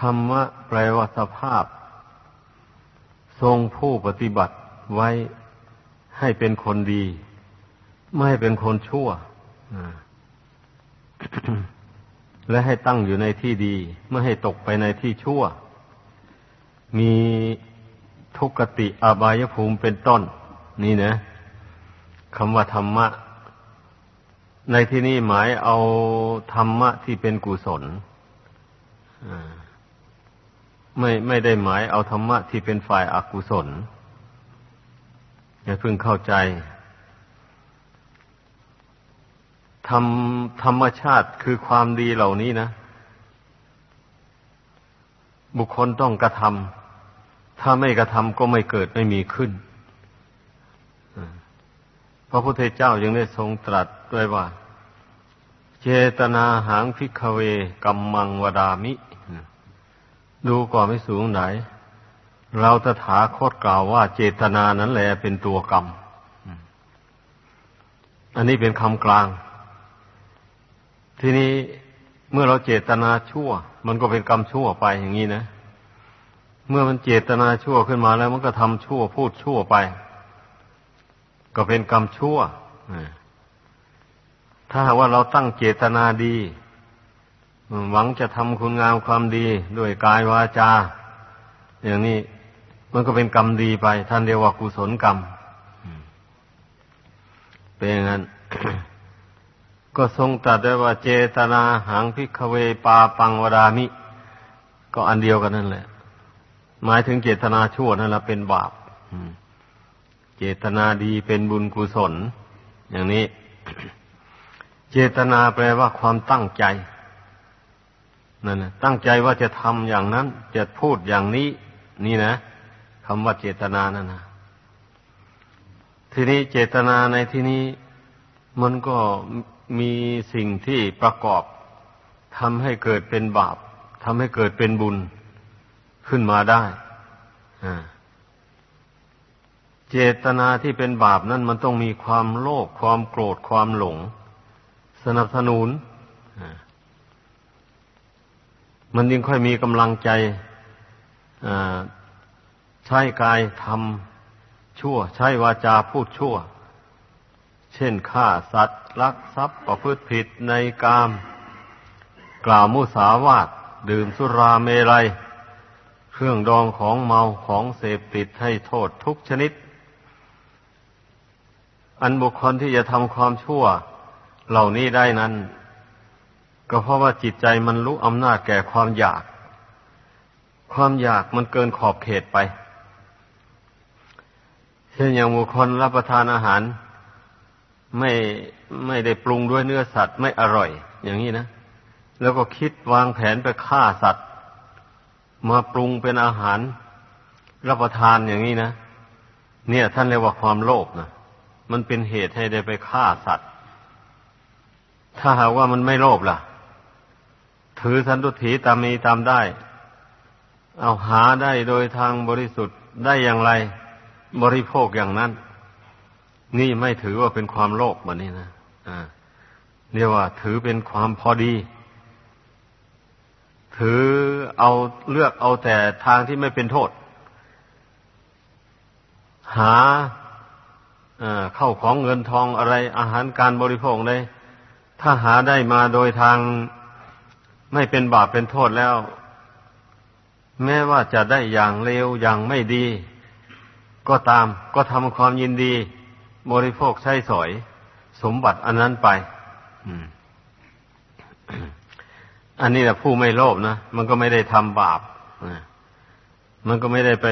ธรรมะแปลว่าสภาพ ทรงผู้ปฏิบัติไว้ให้เป็นคนดี ไม่ให้เป็นคนชั่วและให้ตั้งอยู่ในที่ดี ไม่ให้ตกไปในที่ชั่ว มีทุกติอบายภูมิเป็นต้น นี่นะคำว่าธรรมะ ในที่นี้หมายเอาธรรมะที่เป็นกุศล ไม่ไม่ได้หมายเอาธรรมะที่เป็นฝ่ายอากุศลอย่าเพิ่งเข้าใจธรรมธรรมชาติคือความดีเหล่านี้นะ บุคคลต้องกระทำถ้าไม่กระทำก็ไม่เกิดไม่มีขึ้นพระพุทธเจ้ายังได้ทรงตรัสด้วยว่า เจตนาหางพิกเวกัมมังวดามิ ดูก่อนไม่สูงไหน เราตถาคตกล่าวว่าเจตนานั้นแหละเป็นตัวกรรม อันนี้เป็นคำกลาง ทีนี้เมื่อเราเจตนาชั่ว มันก็เป็นกรรมชั่วไปอย่างนี้นะ เมื่อมันเจตนาชั่วขึ้นมาแล้ว มันก็ทำชั่วพูดชั่วไป ก็เป็นกรรมชั่วถ้าว่าเราตั้งเจตนาดี หวังจะทำคุณงามความดีด้วยกายวาจา อย่างนี้มันก็เป็นกรรมดีไป ท่านเรียกว่ากุศลกรรม เป็นอย่างนั้น ก็ทรงตรัสได้ว่าเจตนาหังพิกเวปาปังวดามิ ก็อันเดียวกันนั่นแหละ หมายถึงเจตนาชั่วนั่นแหละเป็นบาปเจตนาดีเป็นบุญกุศล อย่างนี้ เจตนาแปลว่าความตั้งใจ นั่นนะตั้งใจว่าจะทำอย่างนั้น จะพูดอย่างนี้ นี่นะคำว่าเจตนานั่นนะทีนี้เจตนาในที่นี้มันก็มีสิ่งที่ประกอบทำให้เกิดเป็นบาปทำให้เกิดเป็นบุญขึ้นมาได้เจตนาที่เป็นบาปนั้นมันต้องมีความโลภความโกรธความหลง สนับสนุน มันยิ่งค่อยมีกำลังใจใช้กายทำชั่ว ใช้วาจาพูดชั่ว เช่นฆ่าสัตว์ลักทรัพย์ประพฤติผิดในกาม กล่าวมุสาวาทดื่มสุราเมลัย เครื่องดองของเมาของเสพติดให้โทษทุกชนิด อันบุคคลที่จะทำความชั่ว เหล่านี้ได้นั้น ก็เพราะว่าจิตใจมันรู้อำนาจแก่ความอยาก ความอยากมันเกินขอบเขตไป เช่นอย่างบุคคลรับประทานอาหาร ไม่ไม่ได้ปรุงด้วยเนื้อสัตว์ไม่อร่อย อย่างนี้นะ แล้วก็คิดวางแผนไปฆ่าสัตว์ มาปรุงเป็นอาหาร รับประทานอย่างนี้นะ เนี่ยท่านเรียกว่าความโลภนะมันเป็นเหตุให้ได้ไปฆ่าสัตว์ ถ้าหากว่ามันไม่โลภล่ะ ถือสันตุถีตามมีตามได้ เอาหาได้โดยทางบริสุทธิ์ได้อย่างไร บริโภคอย่างนั้น นี่ไม่ถือว่าเป็นความโลภมันนี่นะอ่าเรียกว่าถือเป็นความพอดี ถือเอาเลือกเอาแต่ทางที่ไม่เป็นโทษ หาเข้าของเงินทองอะไรอาหารการบริโภคเลยถ้าหาได้มาโดยทาง ไม่เป็นบาปเป็นโทษแล้ว แม้ว่าจะได้อย่างเลวอย่างไม่ดี ก็ตามก็ทำความยินดี บริโภคใช้สอย สมบัติอันนั้นไปอันนี้แหละผู้ไม่โลภนะมันก็ไม่ได้ทำบาปมันก็ไม่ได้ไป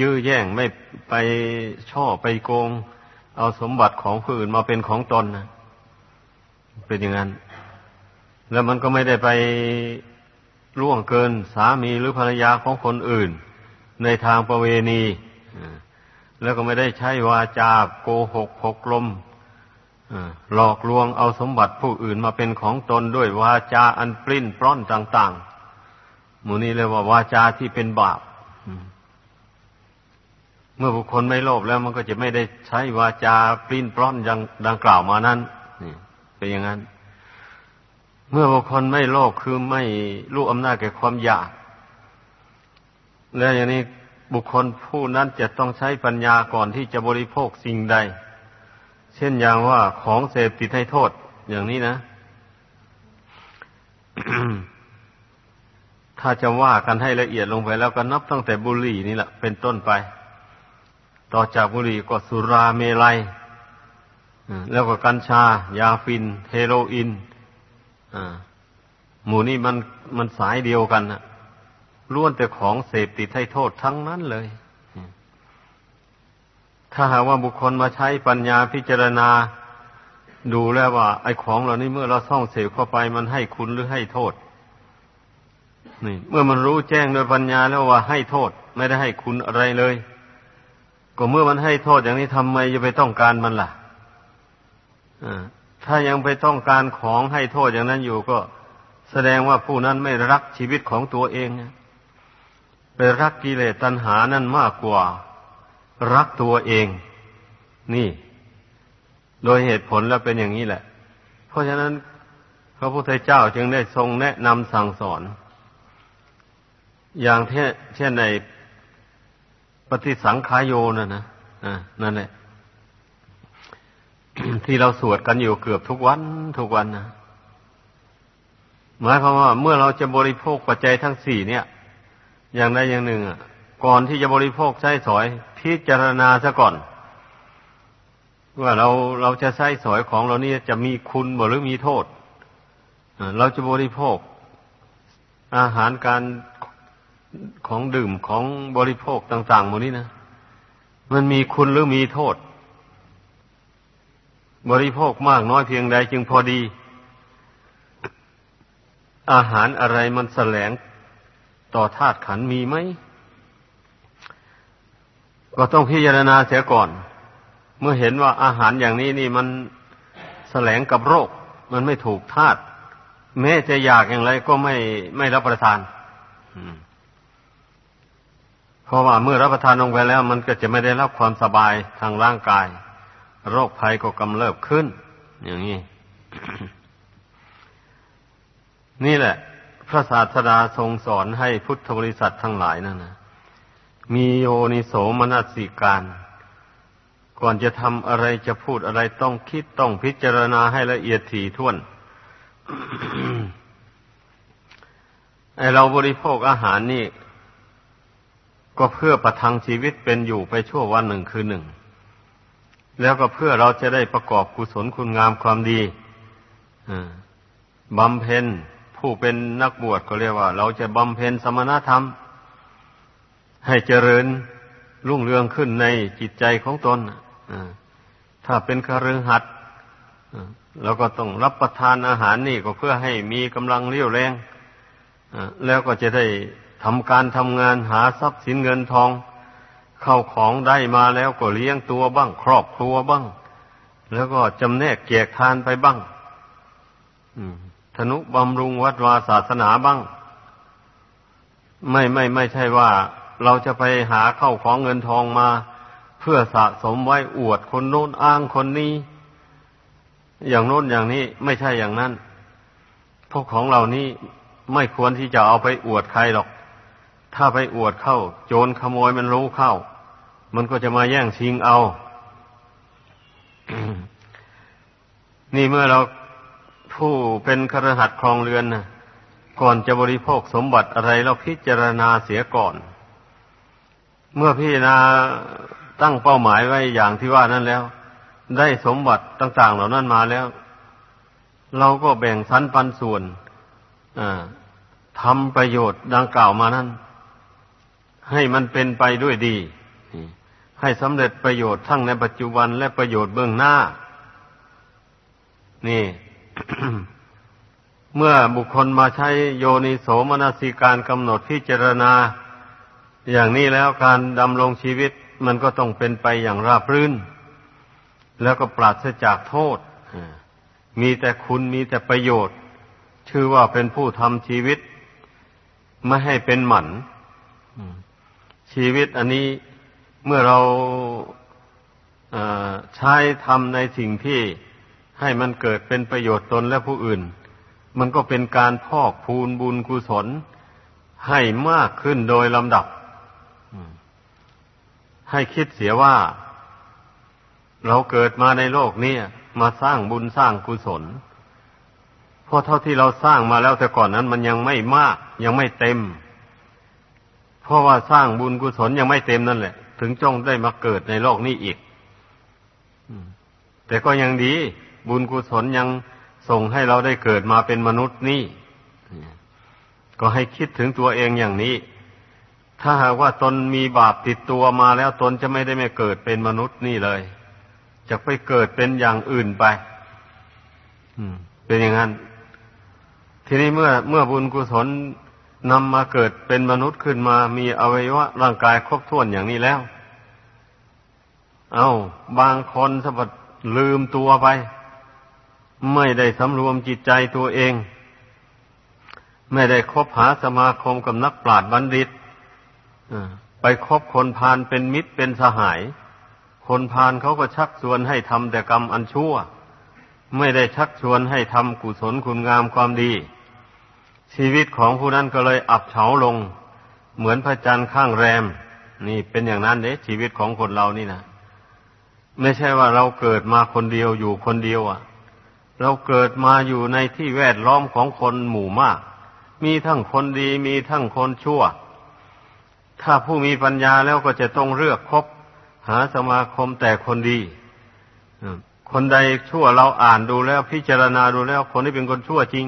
ยื้อแย่งไม่ไปช่อไปโกง เอาสมบัติของผู้อื่นมาเป็นของตนนะเป็นอย่างนั้น แล้วมันก็ไม่ได้ไปล่วงเกินสามีหรือภรรยาของคนอื่น ในทางประเวณีแล้วก็ไม่ได้ใช้วาจาโกหกหกลมหลอกลวงเอาสมบัติผู้อื่นมาเป็นของตนด้วยวาจาอันปลิ้นปล้อนต่างๆมูนี้เลยว่าวาจาที่เป็นบาป เมื่อบุคคลไม่โลภแล้วมันก็จะไม่ได้ใช้วาจาปลิ้นปล้อนอย่างดังกล่าวมานั้นนี่เป็นอย่างนั้น เมื่อบุคคลไม่โลภคือไม่รู้อำนาจแก่ความอยาก แล้วอย่างนี้บุคคลผู้นั้นจะต้องใช้ปัญญาก่อนที่จะบริโภคสิ่งใด เช่นอย่างว่าของเสพติดให้โทษ อย่างนี้นะ ถ้าจะว่ากันให้ละเอียดลงไปแล้วก็นับตั้งแต่บุหรี่นี่แหละเป็นต้นไป ต่อจากบุหรี่ก็สุราเมลัย แล้วก็กัญชา ยาฟิน เฮโรอีน หมู่นี้มันมันสายเดียวกันนะล้วนแต่ของเสพติดให้โทษทั้งนั้นเลย ถ้าหากว่าบุคคลมาใช้ปัญญาพิจารณา ดูแล้วว่า ไอ้ของเหล่านี้เมื่อเราส่องเสพเข้าไปมันให้คุณหรือให้โทษ นี่ เมื่อมันรู้แจ้งโดยปัญญาแล้วว่าให้โทษ ไม่ได้ให้คุณอะไรเลย ก็เมื่อมันให้โทษอย่างนี้ทำไมจะไปต้องการมันล่ะ ถ้ายังไปต้องการของให้โทษอย่างนั้นอยู่ก็แสดงว่าผู้นั้นไม่รักชีวิตของตัวเองไปรักกิเลสตัณหานั่นมากกว่า รักตัวเอง นี่ โดยเหตุผลแล้วเป็นอย่างนี้แหละ เพราะฉะนั้นพระพุทธเจ้าจึงได้ทรงแนะนำสั่งสอน อย่างเช่นในปฏิสังขายโยนะนะนั่นแหละ ที่เราสวดกันอยู่เกือบทุกวัน ทุกวันนะหมายความว่าเมื่อเราจะบริโภคปัจจัยทั้งสี่เนี่ย อย่างใดอย่างหนึ่งก่อนที่จะบริโภคใช้สอย พิจารณาซะก่อน ว่าเราเราจะใช้สอยของเรานี่จะมีคุณหรือมีโทษเราจะบริโภค อาหารการของดื่มของบริโภคต่างๆหมดนี้นะมันมีคุณหรือมีโทษ บริโภคมากน้อยเพียงใดจึงพอดี อาหารอะไรมันแสลงต่อธาตุขันมีไหม ก็ต้องพิจารณาเสียก่อน เมื่อเห็นว่าอาหารอย่างนี้นี่มันแสลงกับโรค มันไม่ถูกธาตุแม้จะอยากอย่างไรก็ไม่ไม่รับประทานเพราะว่าเมื่อรับประทานลงไปแล้ว มันก็จะไม่ได้รับความสบายทางร่างกาย โรคภัยก็กำเริบขึ้น อย่างนี้ นี่แหละ พระศาสดาทรงสอนให้พุทธบริษัททั้งหลายนั่นนะมีโยนิโสมนสิการ ก่อนจะทำอะไรจะพูดอะไรต้องคิดต้องพิจารณาให้ละเอียดถี่ถ้วนไอเราบริโภคอาหารนี่ ก็เพื่อประทังชีวิตเป็นอยู่ไปชั่ววันหนึ่งคืนหนึ่ง แล้วก็เพื่อเราจะได้ประกอบกุศลคุณงามความดีบำเพ็ญผู้เป็นนักบวชก็เรียกว่า เราจะบำเพ็ญสมณธรรม ให้เจริญรุ่งเรืองขึ้นในจิตใจของตนถ้าเป็นคฤหัสถ์เราก็ต้องรับประทานอาหารนี่ก็เพื่อให้มีกำลังเรี่ยวแรงแล้วก็จะได้ทำการทำงานหาทรัพย์สินเงินทอง เข้าของได้มาแล้วก็เลี้ยงตัวบ้าง ครอบครัวบ้าง แล้วก็จำแนกแจกทานไปบ้างธนุบำรุงวัดวาศาสนาบ้าง ไม่ไม่ไม่ใช่ว่า เราจะไปหาเข้าของเงินทองมา เพื่อสะสมไว้อวดคนโน้นอ้างคนนี้ อย่างโน้นอย่างนี้ไม่ใช่อย่างนั้นพวกของเหล่านี้ไม่ควรที่จะเอาไปอวดใครหรอก ถ้าไปอวดเข้า โจรขโมยมันรู้เข้า มันก็จะมาแย่งชิงเอา นี่เมื่อเราผู้เป็นครหัสครองเรือนนะก่อนจะบริโภคสมบัติอะไรเราพิจารณาเสียก่อน เมื่อพิจารณาตั้งเป้าหมายไว้อย่างที่ว่านั้นแล้ว ได้สมบัติต่าง ๆ เหล่านั้นมาแล้ว เราก็แบ่งสันปันส่วนทำประโยชน์ดังกล่าวมานั้น ให้มันเป็นไปด้วยดี ให้สำเร็จประโยชน์ทั้งในปัจจุบันและประโยชน์เบื้องหน้า นี่ เมื่อบุคคลมาใช้โยนิโสมนสิการกำหนดพิจารณา อย่างนี้แล้วการดำรงชีวิตมันก็ต้องเป็นไปอย่างราบรื่น แล้วก็ปราศจากโทษ มีแต่คุณมีแต่ประโยชน์ ชื่อว่าเป็นผู้ทำชีวิต ไม่ให้เป็นหมันชีวิตอันนี้ เมื่อเราใช้ทำในสิ่งที่ให้มันเกิดเป็นประโยชน์ตนและผู้อื่น มันก็เป็นการพอกพูนบุญกุศล ให้มากขึ้นโดยลำดับ ให้คิดเสียว่า เราเกิดมาในโลกนี้มาสร้างบุญสร้างกุศล เพราะเท่าที่เราสร้างมาแล้วแต่ก่อนนั้น มันยังไม่มากยังไม่เต็ม เพราะว่าสร้างบุญกุศลยังไม่เต็มนั่นแหละ ถึงจ้องได้มาเกิดในโลกนี้อีกแต่ก็ยังดี บุญกุศลยังส่งให้เราได้เกิดมาเป็นมนุษย์นี่ก็ให้คิดถึงตัวเองอย่างนี้ ถ้าหากว่าตนมีบาปติดตัวมาแล้วตนจะไม่ได้ไม่เกิดเป็นมนุษย์นี่เลย จะไปเกิดเป็นอย่างอื่นไปเป็นอย่างนั้น ทีนี้เมื่อเมื่อบุญกุศล นำมาเกิดเป็นมนุษย์ขึ้นมามีอวัยวะร่างกายครบถ้วนอย่างนี้แล้ว เอา้า บางคนสะบัดลืมตัวไป ไม่ได้สำรวมจิตใจตัวเอง ไม่ได้คบหาสมาคมกับนักปราชญ์บัณฑิตไปคบคนพาลเป็นมิตรเป็นสหาย คนพาลเขาก็ชักชวนให้ทำแต่กรรมอันชั่ว ไม่ได้ชักชวนให้ทำกุศลคุณงามความดี ชีวิตของผู้นั้นก็เลยอับเฉาลง เหมือนพระจันทร์ข้างแรม นี่เป็นอย่างนั้นเด้ชีวิตของคนเรานี่นะไม่ใช่ว่าเราเกิดมาคนเดียวอยู่คนเดียวอะ เราเกิดมาอยู่ในที่แวดล้อมของคนหมู่มาก มีทั้งคนดีมีทั้งคนชั่ว ถ้าผู้มีปัญญาแล้วก็จะต้องเลือกคบ หาสมาคมแต่คนดีคนใดชั่วเราอ่านดูแล้วพิจารณาดูแล้ว คนที่เป็นคนชั่วจริง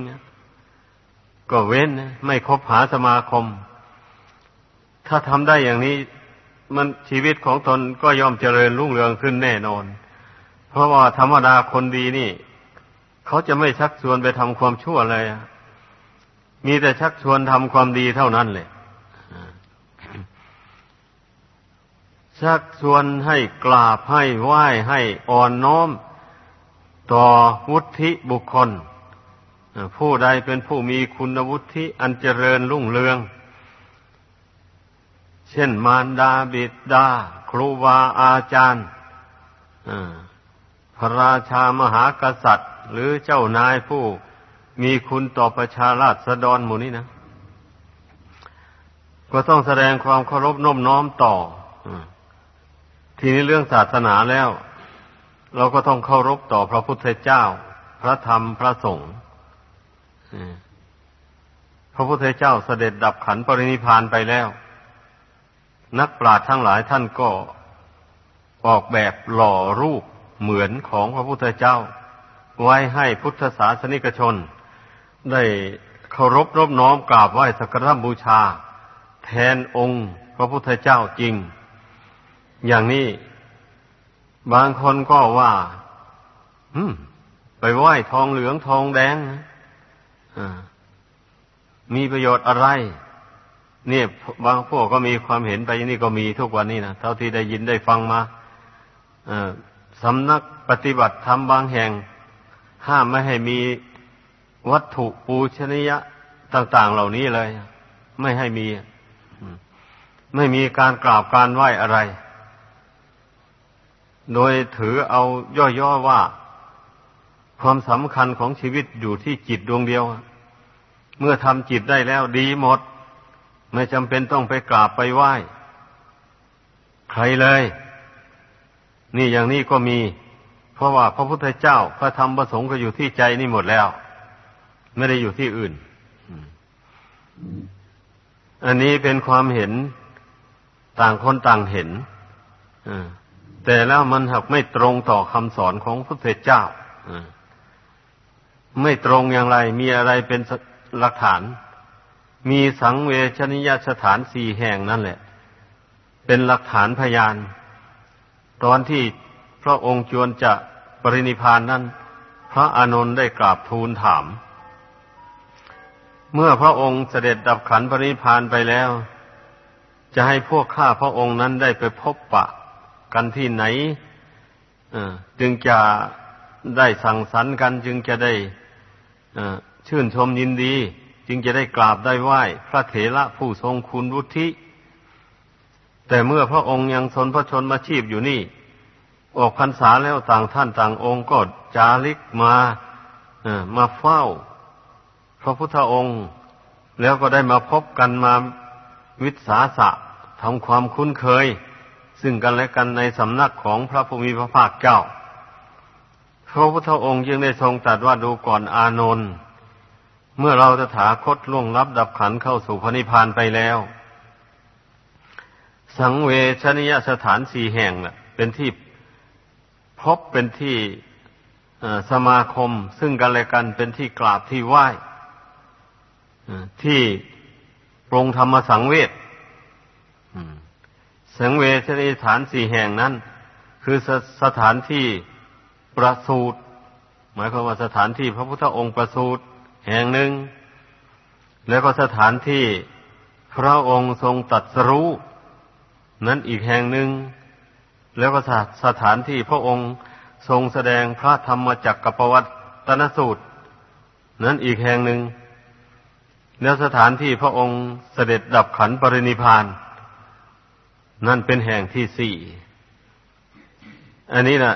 ก็เว้นไม่คบหาสมาคม ถ้าทำได้อย่างนี้ มันชีวิตของตนก็ย่อมเจริญรุ่งเรืองขึ้นแน่นอน เพราะว่าธรรมดาคนดีนี่ เขาจะไม่ชักชวนไปทำความชั่วเลยมีแต่ชักชวนทำความดีเท่านั้นเลยชักชวนให้กราบให้ไหว้ให้อ่อนน้อม ต่อวุฒิบุคคล ผู้ใดเป็นผู้มีคุณวุฒิอันเจริญรุ่งเรือง เช่นมารดาบิดา ครูบาอาจารย์พระราชามหากษัตริย์ หรือเจ้านายผู้มีคุณต่อประชาราษฎรหมู่นี้นะ ก็ต้องแสดงความเคารพน้มน้อมต่อทีนี้เรื่องศาสนาแล้ว เราก็ต้องเคารพต่อพระพุทธเจ้า พระธรรมพระสงฆ์ พระพุทธเจ้าเสด็จดับขันปรินิพานไปแล้ว นักปราชญ์ทั้งหลายท่านก็ออกแบบหล่อรูปเหมือนของพระพุทธเจ้า ไว้ให้พุทธศาสนิกชน ได้เคารพรบน้อมกราบไหว้สักการบูชา แทนองค์พระพุทธเจ้าจริง อย่างนี้บางคนก็ว่าไปไหว้ทองเหลืองทองแดง มีประโยชน์อะไร เนี่ยบางพวกก็มีความเห็นไปนี่ก็มีทุกวันนี้นะเท่าที่ได้ยินได้ฟังมาสำนักปฏิบัติธรรมบางแห่ง ห้ามไม่ให้มีวัตถุปูชนียะต่าง ๆ เหล่านี้เลย ไม่ให้มี ไม่มีการกราบการไหว้อะไร โดยถือเอาย่อๆว่า ความสำคัญของชีวิตอยู่ที่จิตดวงเดียว เมื่อทำจิตได้แล้วดีหมด ไม่จำเป็นต้องไปกราบไปไหว้ ใครเลย นี่อย่างนี้ก็มี เพราะว่าพระพุทธเจ้าพระธรรมประสงค์ก็อยู่ที่ใจนี่หมดแล้ว ไม่ได้อยู่ที่อื่น อันนี้เป็นความเห็นต่างคนต่างเห็นแต่แล้วมันหักไม่ตรงต่อคำสอนของพระพุทธเจ้า ไม่ตรงอย่างไร มีอะไรเป็นหลักฐาน มีสังเวชนิยสถานสี่แห่งนั่นแหละ เป็นหลักฐานพยาน ตอนที่พระองค์จวนจะปรินิพานนั้น พระอานนท์ได้กราบทูลถาม เมื่อพระองค์เสด็จดับขันปรินิพานไปแล้ว จะให้พวกข้าพระองค์นั้นได้ไปพบปะ กันที่ไหนจึงจะได้สั่งสรรค์กันจึงจะได้ ชื่นชมยินดี จึงจะได้กราบได้ไหว้ พระเถระผู้ทรงคุณวุฒิแต่เมื่อพระองค์ยังทนพระชนมาชีพอยู่นี่ ออกพรรษาแล้วต่างท่านต่างองค์ก็จาริกมาเมาเฝ้า พระพุทธองค์ แล้วก็ได้มาพบกันมาวิสาสะทำความคุ้นเคย ซึ่งกันและกันในสำนักของพระภูมิพระภาคเจ้า ระพุทธองค์ยังได้ทรงตรัสว่าดูก่อนอานนท์เมื่อเราจะถาคตล่วงรับดับขันเข้าสู่พระนิพพานไปแล้ว สังเวชนิยสถานสี่แห่งน่ะ เป็นที่พบเป็นที่สมาคม ซึ่งกันและกันเป็นที่กราบที่ไหว้ที่ปรงธรรมสังเวชสังเวชนิสถานสี่แห่งนั้น คือสสถานที่ ประสูตรหมายความว่าสถานที่พระพุทธองค์ประสูตรแห่งหนึ่ง แล้วก็สถานที่พระองค์ทรงตัดสรู้นั้นอีกแห่งหนึ่ง แล้วก็สถานที่พระองค์ทรงแสดงพระธรรมจักรปวัตตนสูตร นั้นอีกแห่งหนึ่ง แล้วสถานที่พระองค์เสด็จดับขันปรินิพาน นั่นเป็นแห่งที่สี่อันนี้นะ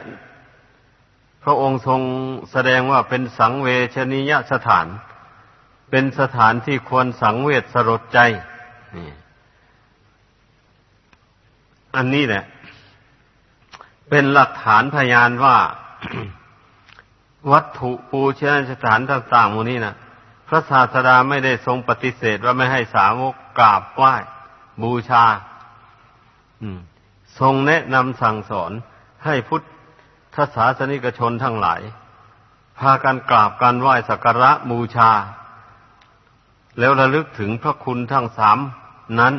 พระองค์ทรงแสดงว่าเป็นสังเวชนียสถาน เป็นสถานที่ควรสังเวชสลดใจนี่อันนี้แหละ เป็นหลักฐานพยานว่า วัตถุปูชนสถานต่างๆมูนี้นะพระศาสดาไม่ได้ทรงปฏิเสธว่าไม่ให้สาวกกราบไหว้บูชาทรงแนะนำสั่งสอนให้พุทธ ทศาสนิกชนทั้งหลาย พากันกราบกันไหว้สักการะบูชา แล้วระลึกถึงพระคุณทั้งสามนั้น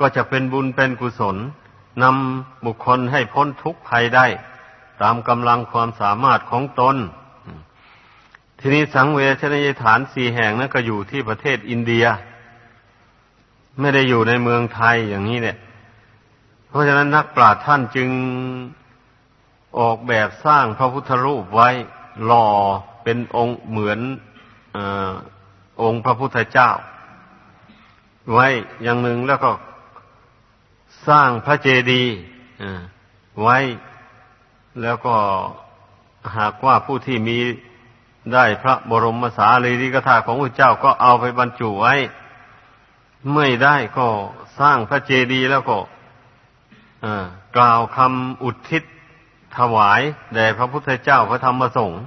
ก็จะเป็นบุญเป็นกุศลนำบุคคลให้พ้นทุกข์ภัยได้ ตามกำลังความสามารถของตน ทีนี้สังเวชนียฐานสี่แห่งนั้นก็อยู่ที่ประเทศอินเดีย ไม่ได้อยู่ในเมืองไทยอย่างนี้เนี่ย เพราะฉะนั้นนักปราชญ์ท่านจึง ออกแบบสร้างพระพุทธรูปไว้หล่อเป็นองค์เหมือนอองค์พระพุทธเจ้า ไว้อย่างหนึ่งแล้วก็สร้างพระเจดีย์ไว้แล้วก็หากว่าผู้ที่มีได้พระบรมสารีริกธาตุของพระเจ้าก็เอาไปบรรจุไว้ ไม่ได้ก็สร้างพระเจดีย์แล้วก็กล่าวคำอุทิศ ถวายแด่พระพุทธเจ้าพระธรรมสงฆ์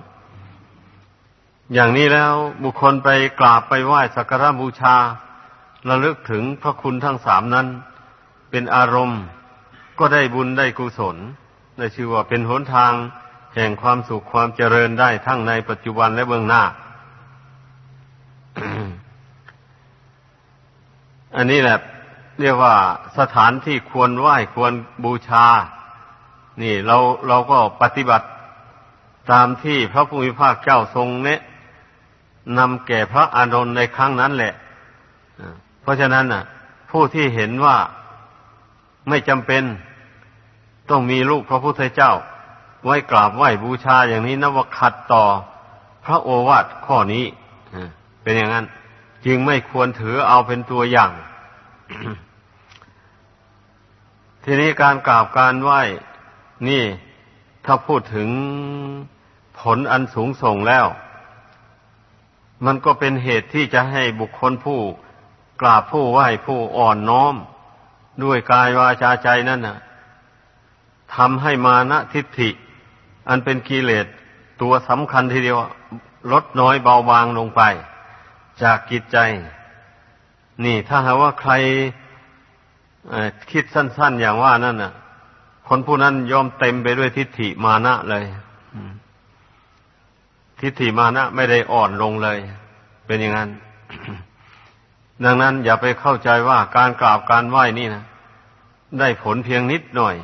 อย่างนี้แล้วบุคคลไปกราบไปไหว้สักการะบูชาระลึกถึงพระคุณทั้งสามนั้น เป็นอารมณ์ก็ได้บุญได้กุศลได้ชื่อว่าเป็นหนทางแห่งความสุขความเจริญได้ทั้งในปัจจุบันและเบื้องหน้า อันนี้แหละ เรียกว่าสถานที่ควรไหว้ควรบูชา นี่เราเราก็ปฏิบัติตามที่พระภูมิภาคเจ้าทรงเนะนำแก่พระอานนท์ในครั้งนั้นแหละ เพราะฉะนั้นน่ะ ผู้ที่เห็นว่าไม่จำเป็นต้องมีลูกพระพุทธเจ้า ไว้กราบไหว้บูชาอย่างนี้นับว่าขัดต่อพระโอวาทข้อนี้เป็นอย่างนั้น จึงไม่ควรถือเอาเป็นตัวอย่าง ทีนี้การกราบการไหว้ นี่ถ้าพูดถึงผลอันสูงส่งแล้ว มันก็เป็นเหตุที่จะให้บุคคลผู้กราบผู้ไหว้ผู้อ่อนน้อม ด้วยกายวาจาใจนั่นน่ะทำให้มานะทิฏฐิ อันเป็นกิเลสตัวสำคัญทีเดียวลดน้อยเบาบางลงไป จากกิจใจ นี่ถ้าหากว่าใครคิดสั้น ๆ อย่างว่านั่นน่ะ คนผู้นั้นยอมเต็มไปด้วยทิฏฐิมานะเลยทิฏฐิมานะไม่ได้อ่อนลงเลย เป็นอย่างนั้น ดังนั้นอย่าไปเข้าใจว่าการกราบการไหว้นี่นะได้ผลเพียงนิดหน่อย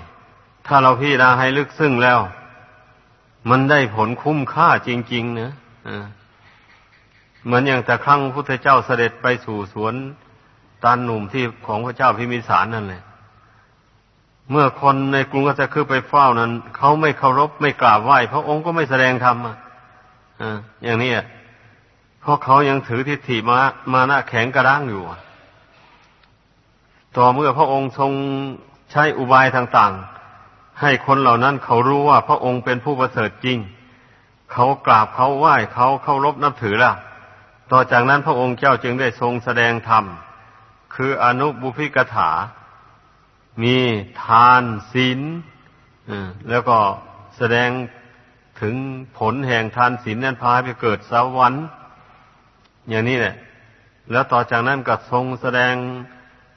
ถ้าเราพิจารณาให้ลึกซึ้งแล้ว มันได้ผลคุ้มค่าจริงๆเนะเหมือนอย่างแต่ครั้งพุทธเจ้าเสด็จไปสู่สวนตานหนุ่มที่ของพระเจ้าพิมิสารนั่นแหละ เมื่อคนในกรุงก็จะคือไปเฝ้านั้นเขาไม่เคารพไม่กราบไหว้พระองค์ก็ไม่แสดงธรรมอะอย่างนี้เพราะเขายังถือทิฏฐิมามาหนะแข็งกระด้างอยู่ต่อเมื่อพระองค์ทรงใช้อุบายต่างๆ ให้คนเหล่านั้นเขารู้ว่าพระองค์เป็นผู้ประเสริฐจริง เขากราบเขาไหว้เขาเคารพนับถือละต่อจากนั้นพระองค์เจ้าจึงได้ทรงแสดงธรรม คืออนุบุพิกถา มีทานศีลแล้วก็แสดงถึงผลแห่งทานศีลนั้นพาไปเกิดสวรรค์อย่างนี้แหละ แล้วต่อจากนั้นก็ทรงแสดง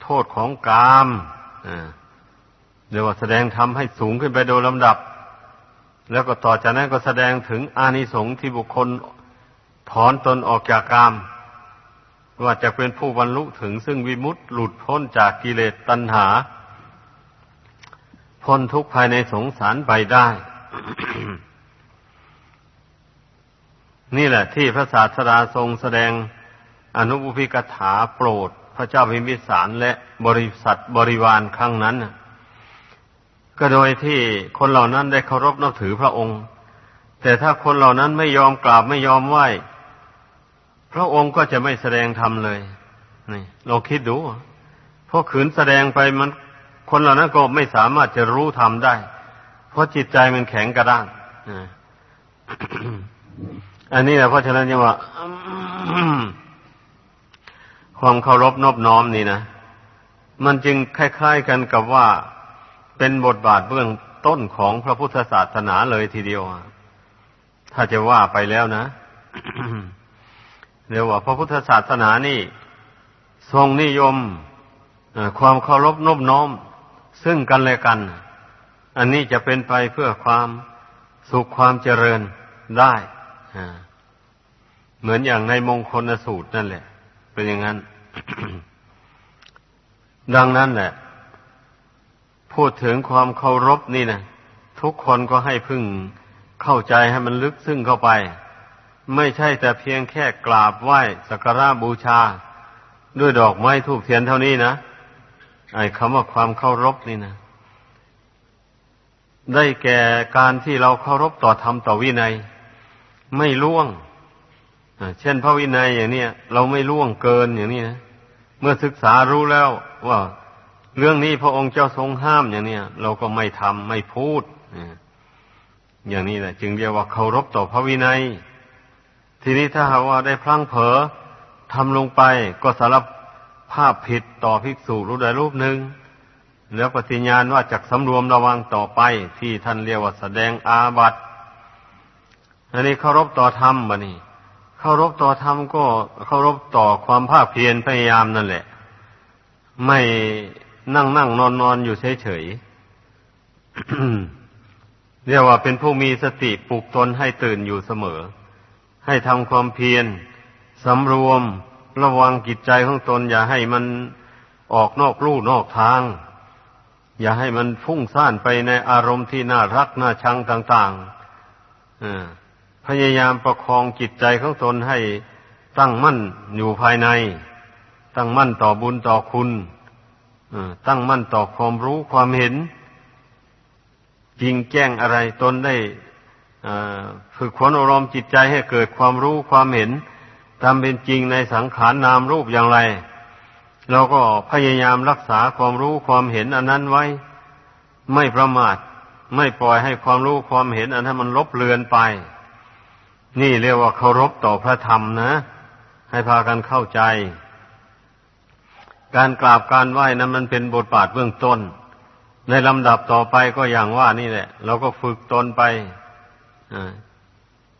โทษของกามเรียกว่าแสดงทำให้สูงขึ้นไปโดยลำดับ แล้วก็ต่อจากนั้นก็แสดงถึงอานิสงส์ที่บุคคลถอนตนออกจากกามว่าจะเป็นผู้บรรลุถึงซึ่งวิมุตต์หลุดพ้นจากกิเลสตัณหา พ้นทุกข์ภายในสงสารไปได้ นี่แหละที่พระศาสดาทรงแสดงอนุบุพิกถาโปรด พระเจ้าพิมพิสารและบริษัทบริวารครั้งนั้นก็โดยที่คนเหล่านั้นได้เคารพนับถือพระองค์ แต่ถ้าคนเหล่านั้นไม่ยอมกราบไม่ยอมไหว้พระองค์ก็จะไม่แสดงธรรมเลย นี่เราคิดดู เพราะขืนแสดงไปมัน คนเหล่านั้นก็ไม่สามารถจะรู้ธรรมได้ เพราะจิตใจมันแข็งกระด้างอันนี้แหละเพราะฉะนั้นยังว่าความเคารพนอบน้อมนี่นะมันจึงคล้ายๆกันกับว่าเป็นบทบาทเบื้องต้นของพระพุทธศาสนาเลยทีเดียวถ้าจะว่าไปแล้วนะเรียกว่า พระพุทธศาสนานี่ ทรงนิยมความเคารพนอบน้อม ซึ่งกันและกัน อันนี้จะเป็นไปเพื่อความสุขความเจริญได้เหมือนอย่างในมงคลสูตรนั่นแหละ เป็นอย่างนั้น ดังนั้นแหละ พูดถึงความเคารพนี่นะทุกคนก็ให้พึ่งเข้าใจให้มันลึกซึ้งเข้าไป ไม่ใช่แต่เพียงแค่กราบไหว้สักการะบูชา ด้วยดอกไม้ทูบเทียนเท่านี้นะ ไอ้คำว่าความเคารพนี่นะได้แก่การที่เราเคารพต่อธรรมต่อวินัย ไม่ล่วงเช่นพระวินัยอย่างนี้เราไม่ล่วงเกินอย่างนี้นะเมื่อศึกษารู้แล้วว่า เรื่องนี้พระองค์เจ้าทรงห้ามอย่างนี้เราก็ไม่ทำไม่พูดอย่างนี้แหละ จึงเรียกว่าเคารพต่อพระวินัย ทีนี้ถ้าหากว่าได้พลั้งเผลอทำลงไปก็สาร ภาพผิดต่อภิกษุรูปใดรูปหนึ่ง แล้วปฏิญญาณว่าจากสำรวมระวังต่อไปที่ท่านเรียกว่าแสดงอาบัติอันนี้เคารพต่อธรรมบะนี่เคารพต่อธรรมก็เคารพต่อความภาคเพียรพยายามนั่นแหละ ไม่นั่งนั่งนอนนอนอยู่เฉยๆเรียกว่าเป็นผู้มีสติปลุกตนให้ตื่นอยู่เสมอ ให้ทำความเพียรสำรวม ระวังจิตใจของตน อย่าให้มันออกนอกลู่นอกทาง อย่าให้มันฟุ้งซ่านไปในอารมณ์ที่น่ารักน่าชังต่างๆพยายามประคองจิตใจของตนให้ตั้งมั่นอยู่ภายใน ตั้งมั่นต่อบุญต่อคุณตั้งมั่นต่อความรู้ความเห็น จริงแจ้งอะไรตนได้ฝึกขวนอารมณ์จิตใจให้เกิดความรู้ความเห็นามเป็นจริงในสังขารนนามรูปอย่างไร เราก็พยายามรักษาความรู้ความเห็นอันนั้นไว้ ไม่ประมาท ไม่ปล่อยให้ความรู้ความเห็น อันนั้นมันลบเลือนไป นี่เรียกว่าเคารพต่อพระธรรมนะ ให้พากันเข้าใจ การกราบการไหว้นั้นมันเป็นบทบาทเบื้องต้น ในลำดับต่อไปก็อย่างว่านี่แหละ เราก็ฝึกตนไป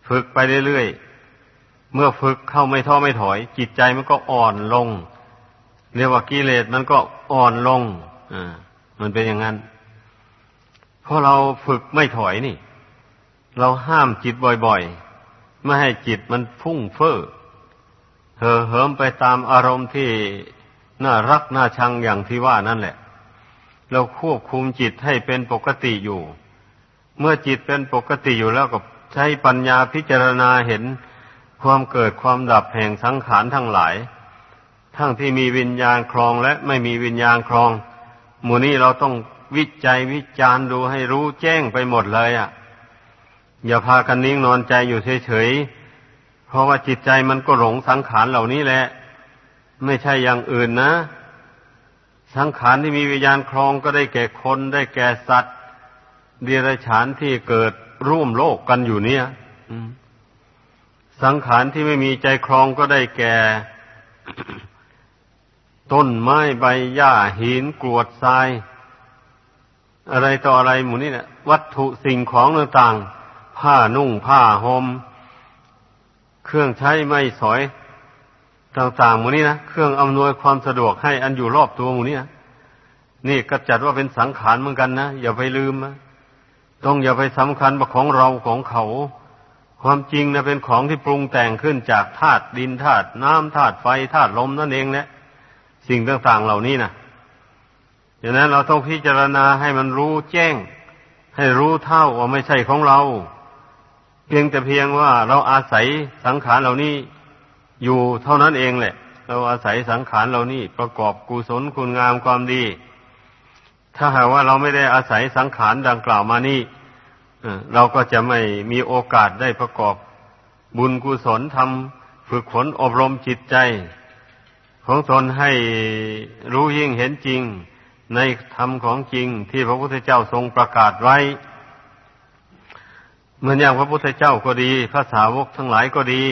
ฝึกไปเรื่อยๆ เมื่อฝึกเข้าไม่ท้อไม่ถอย จิตใจมันก็อ่อนลง เรียกว่ากิเลสมันก็อ่อนลงอมันเป็นอย่างนั้นเพราะเราฝึกไม่ถอยนี่ เราห้ามจิตบ่อยๆ ไม่ให้จิตมันพุ่งเฟ้อเห่อเหิมไปตามอารมณ์ที่น่ารักน่าชังอย่างที่ว่านั่นแหละ เราควบคุมจิตให้เป็นปกติอยู่ เมื่อจิตเป็นปกติอยู่แล้วก็ใช้ปัญญาพิจารณาเห็น ความเกิดความดับแห่งสังขารทั้งหลาย ทั้งที่มีวิญญาณครองและไม่มีวิญญาณครองหมู่นี้เราต้องวิจัยวิจารณ์ดูให้รู้แจ้งไปหมดเลยอะ่ะ อย่าพากันนิ่งนอนใจอยู่เฉยๆ เพราะว่าจิตใจมันก็หลงสังขารเหล่านี้แหละ ไม่ใช่อย่างอื่นนะ สังขารที่มีวิญญาณครองก็ได้แก่คนได้แก่สัตว์เดรัจฉานที่เกิดร่วมโลกกันอยู่เนี่ย สังขารที่ไม่มีใจครองก็ได้แก่ ต้นไม้ใบหญ้าหินกรวดทราย อะไรต่ออะไรหมูนี่นะวัตถุสิ่งของต่างๆผ้านุ่งผ้าหม่มเครื่องใช้ไม้สอยต่างๆหมูนี่นะเครื่องอำนวยความสะดวกให้อันอยู่รอบตัวหมูนี่นะนี่ก็จัดว่าเป็นสังขารเหมือนกันนะอย่าไปลืมนะต้องอย่าไปสำคัญว่าของเราของเขา ความจริงนะเป็นของที่ปรุงแต่งขึ้นจากธาตุดินธาตุน้ำธาตุไฟธาตุลมนั่นเองแหละสิ่งต่างๆเหล่านี้นะดังนั้นเราต้องพิจารณาให้มันรู้แจ้ง ให้รู้เท่าว่าไม่ใช่ของเรา เพียงแต่เพียงว่าเราอาศัยสังขารเหล่านี้อยู่เท่านั้นเองแหละ เราอาศัยสังขารเหล่านี้ประกอบกุศลคุณงามความดี ถ้าหากว่าเราไม่ได้อาศัยสังขารดังกล่าวมานี่ เราก็จะไม่มีโอกาสได้ประกอบบุญกุศลทำฝึกฝนอบรมจิตใจ ของตนให้รู้ยิ่งเห็นจริง ในธรรมของจริงที่พระพุทธเจ้าทรงประกาศไว้เหมือนอย่างพระพุทธเจ้าก็ดีพระสาวกทั้งหลายก็ดี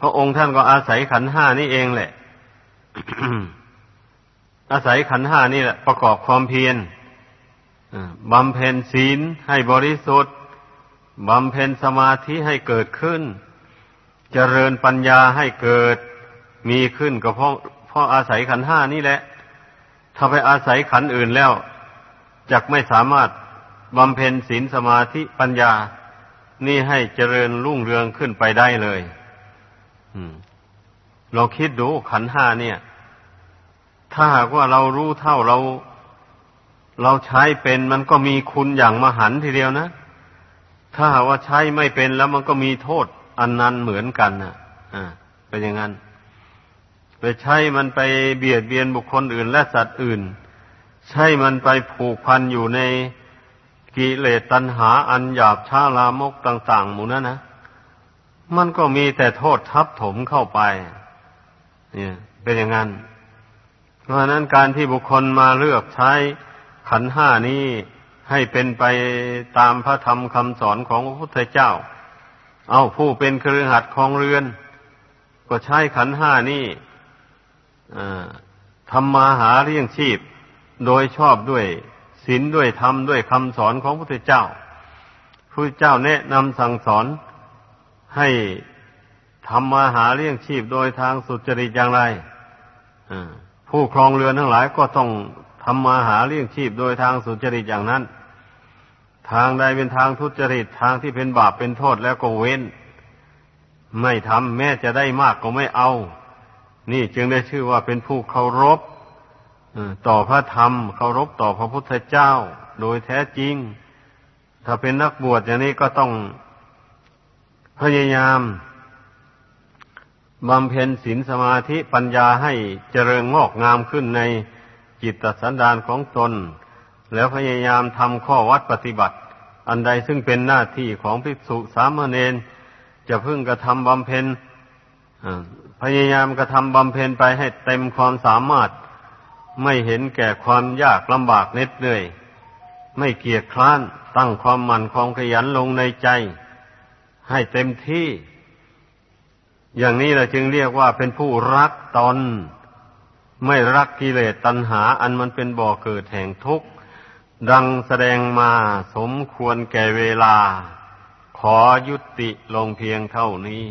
พระองค์ท่านก็อาศัยขันห้านี่เองแหละ อาศัยขันห้านี่แหละ ประกอบความเพียร บำเพ็ญศีลให้บริสุทธิ์บำเพ็ญสมาธิให้เกิดขึ้น เจริญปัญญาให้เกิดมีขึ้นก็เพราะเพราะอาศัยขันห้านี่แหละ ถ้าไปอาศัยขันอื่นแล้วจักไม่สามารถบำเพ็ญศีลสมาธิปัญญา นี่ให้เจริญรุ่งเรืองขึ้นไปได้เลยเราคิดดูขันห้าเนี่ย ถ้าหากว่าเรารู้เท่าเรา เราใช้เป็นมันก็มีคุณอย่างมหันทีเดียวนะ ถ้าหาว่าใช้ไม่เป็นแล้วมันก็มีโทษอันนั้นเหมือนกันนะอ่าเป็นอย่างนั้น ไปใช้มันไปเบียดเบียนบุคคลอื่นและสัตว์อื่น ใช้มันไปผูกพันอยู่ในกิเลสตัณหาอันหยาบช้าลามกต่าง ๆ หมู่นั้นนะ มันก็มีแต่โทษทับถมเข้าไป เนี่ย เป็นอย่างนั้น เพราะฉะนั้นการที่บุคคลมาเลือกใช้ ขันห้านี้ให้เป็นไปตามพระธรรมคำสอนของพระพุทธเจ้า เอาผู้เป็นเครือขัดของเรือน ก็ใช้ขันห้านี้ทำมาหาเลี้ยงชีพ โดยชอบด้วยศีลด้วยธรรมด้วยคำสอนของพระพุทธเจ้าพระเจ้าแนะนำสั่งสอนให้ทำมาหาเลี้ยงชีพโดยทางสุจริตอย่างไรผู้ครองเรือนทั้งหลายก็ต้อง ทำมาหาเลี้ยงชีพโดยทางสุจริตอย่างนั้น ทางใดเป็นทางทุจริตทางที่เป็นบาปเป็นโทษแล้วก็เว้น ไม่ทำแม้จะได้มากก็ไม่เอา นี่จึงได้ชื่อว่าเป็นผู้เคารพต่อพระธรรมเคารพต่อพระพุทธเจ้า โดยแท้จริง ถ้าเป็นนักบวชอย่างนี้ก็ต้องพยายามบำเพ็ญศีลสมาธิปัญญาให้เจริญงอกงามขึ้นใน จิตสันดานของตน แล้วพยายามทำข้อวัดปฏิบัติ อันใดซึ่งเป็นหน้าที่ของภิกษุสามเณรจะพึ่งกระทำบำเพ็ญพยายามกระทำบำเพ็ญไปให้เต็มความสามารถ ไม่เห็นแก่ความยากลำบากเน็ดเหนื่อย ไม่เกียจคร้านตั้งความหมั่นความขยันลงในใจ ให้เต็มที่ อย่างนี้เราจึงเรียกว่าเป็นผู้รักตน ไม่รักกิเลสตัณหา อันมันเป็นบ่อเกิดแห่งทุกข์ดังแสดงมาสมควรแก่เวลา ขอยุติลงเพียงเท่านี้